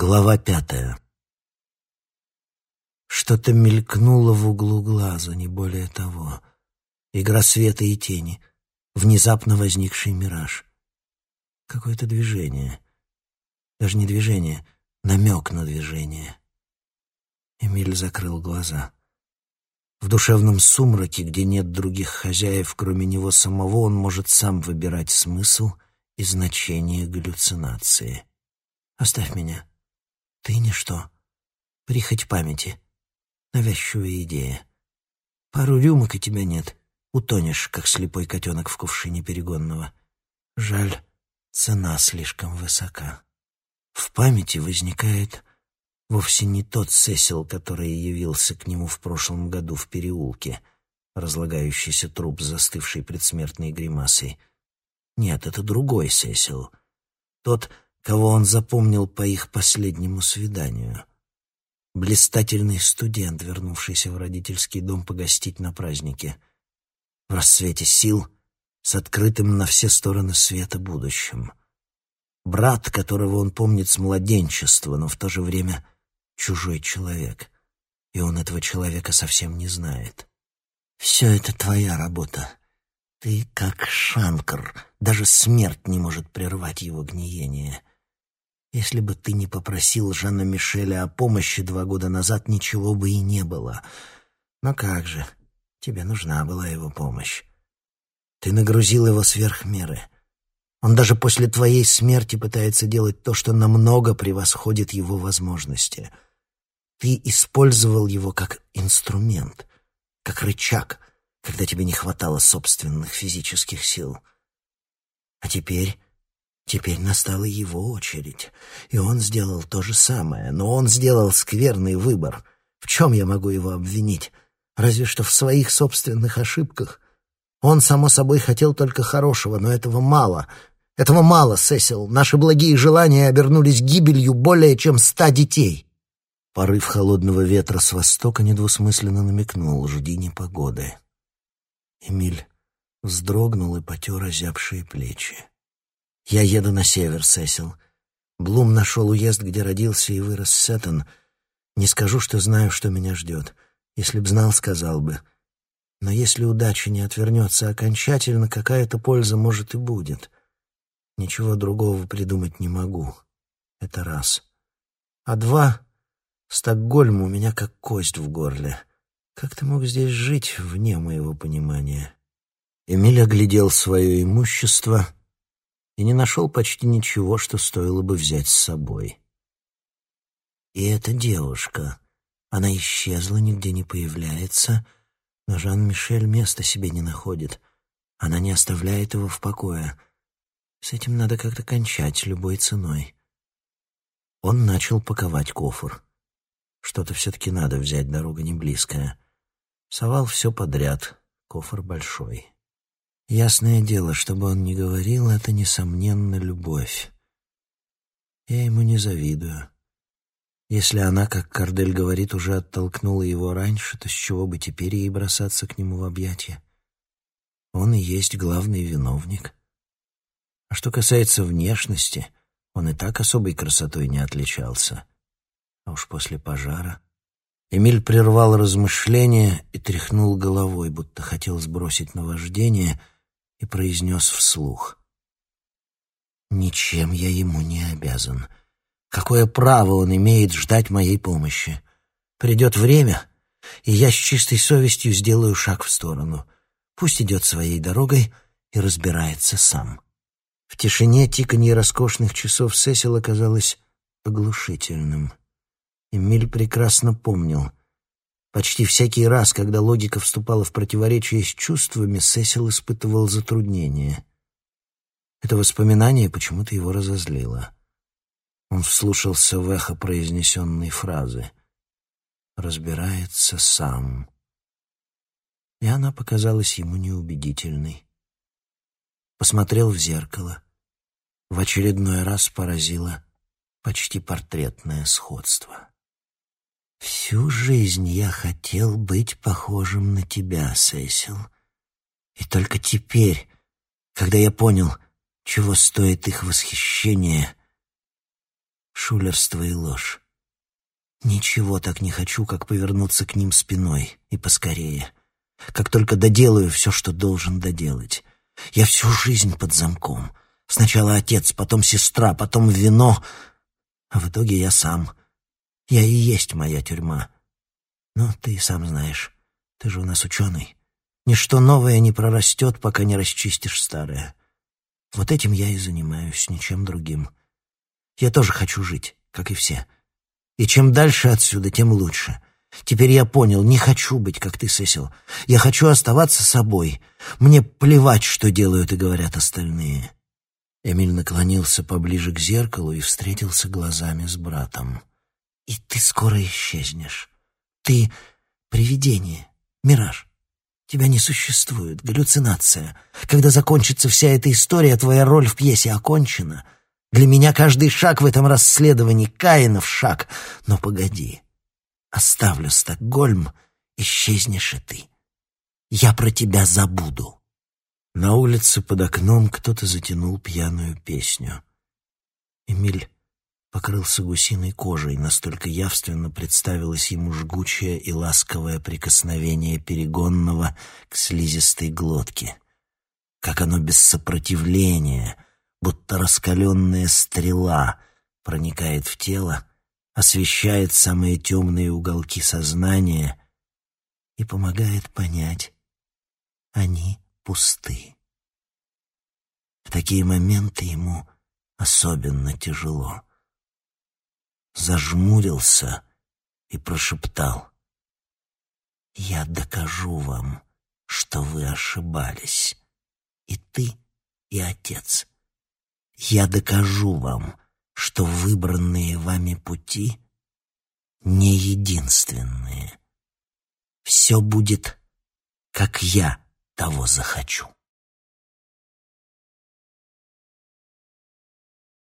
Глава пятая. Что-то мелькнуло в углу глаза, не более того. Игра света и тени, внезапно возникший мираж. Какое-то движение. Даже не движение, намек на движение. Эмиль закрыл глаза. В душевном сумраке, где нет других хозяев, кроме него самого, он может сам выбирать смысл и значение галлюцинации. «Оставь меня. Ты ничто. Прихоть памяти. Навязчивая идея. Пару рюмок и тебя нет. Утонешь, как слепой котенок в кувшине перегонного. Жаль, цена слишком высока. В памяти возникает вовсе не тот Сесил, который явился к нему в прошлом году в переулке, разлагающийся труп, застывший предсмертной гримасой. Нет, это другой Сесил. Тот, кого он запомнил по их последнему свиданию. Блистательный студент, вернувшийся в родительский дом погостить на празднике. В рассвете сил, с открытым на все стороны света будущим. Брат, которого он помнит с младенчества, но в то же время чужой человек. И он этого человека совсем не знает. «Все это твоя работа. Ты как шанкр. Даже смерть не может прервать его гниение. Если бы ты не попросил Жанна Мишеля о помощи два года назад, ничего бы и не было. Но как же, тебе нужна была его помощь. Ты нагрузил его сверх меры». Он даже после твоей смерти пытается делать то, что намного превосходит его возможности. Ты использовал его как инструмент, как рычаг, когда тебе не хватало собственных физических сил. А теперь... Теперь настала его очередь, и он сделал то же самое, но он сделал скверный выбор. В чем я могу его обвинить? Разве что в своих собственных ошибках. Он, само собой, хотел только хорошего, но этого мало. Этого мало, Сесил. Наши благие желания обернулись гибелью более чем ста детей. Порыв холодного ветра с востока недвусмысленно намекнул «Жди непогоды». Эмиль вздрогнул и потер озябшие плечи. «Я еду на север, Сесил. Блум нашел уезд, где родился и вырос Сеттон. Не скажу, что знаю, что меня ждет. Если б знал, сказал бы. Но если удача не отвернется окончательно, какая-то польза, может, и будет. Ничего другого придумать не могу. Это раз. А два — Стокгольм у меня как кость в горле. Как ты мог здесь жить, вне моего понимания?» Эмиль оглядел свое имущество и не нашел почти ничего, что стоило бы взять с собой. И эта девушка, она исчезла, нигде не появляется — но Жан-Мишель места себе не находит. Она не оставляет его в покое. С этим надо как-то кончать любой ценой. Он начал паковать кофр. Что-то все-таки надо взять, дорога не близкая. Совал все подряд, кофр большой. Ясное дело, чтобы он не говорил, это, несомненно, любовь. Я ему не завидую. Если она, как Кардель говорит, уже оттолкнула его раньше, то с чего бы теперь ей бросаться к нему в объятия? Он и есть главный виновник. А что касается внешности, он и так особой красотой не отличался. А уж после пожара... Эмиль прервал размышления и тряхнул головой, будто хотел сбросить наваждение, и произнес вслух. «Ничем я ему не обязан». Какое право он имеет ждать моей помощи? Придет время, и я с чистой совестью сделаю шаг в сторону. Пусть идет своей дорогой и разбирается сам. В тишине тиканье роскошных часов Сесил оказалось оглушительным. Эмиль прекрасно помнил. Почти всякий раз, когда логика вступала в противоречие с чувствами, Сесил испытывал затруднение. Это воспоминание почему-то его разозлило. Он вслушался в эхо произнесенной фразы. «Разбирается сам». И она показалась ему неубедительной. Посмотрел в зеркало. В очередной раз поразило почти портретное сходство. «Всю жизнь я хотел быть похожим на тебя, Сесил. И только теперь, когда я понял, чего стоит их восхищение, Шулерство и ложь. Ничего так не хочу, как повернуться к ним спиной и поскорее. Как только доделаю все, что должен доделать. Я всю жизнь под замком. Сначала отец, потом сестра, потом вино, а в итоге я сам. Я и есть моя тюрьма. Но ты сам знаешь, ты же у нас ученый. Ничто новое не прорастет, пока не расчистишь старое. Вот этим я и занимаюсь, ничем другим. Я тоже хочу жить, как и все. И чем дальше отсюда, тем лучше. Теперь я понял, не хочу быть, как ты, Сесил. Я хочу оставаться собой. Мне плевать, что делают и говорят остальные. Эмиль наклонился поближе к зеркалу и встретился глазами с братом. «И ты скоро исчезнешь. Ты — привидение, мираж. Тебя не существует, галлюцинация. Когда закончится вся эта история, твоя роль в пьесе окончена. Для меня каждый шаг в этом расследовании — Каинов шаг. Но погоди, оставлю Стокгольм, исчезнешь и ты. Я про тебя забуду». На улице под окном кто-то затянул пьяную песню. Эмиль покрылся гусиной кожей, настолько явственно представилось ему жгучее и ласковое прикосновение перегонного к слизистой глотке. Как оно без сопротивления, будто раскаленная стрела, проникает в тело, освещает самые темные уголки сознания и помогает понять — они пусты. В такие моменты ему особенно тяжело. Зажмурился и прошептал. «Я докажу вам, что вы ошибались. И ты, и отец. Я докажу вам, что выбранные вами пути не единственные. Все будет, как я того захочу.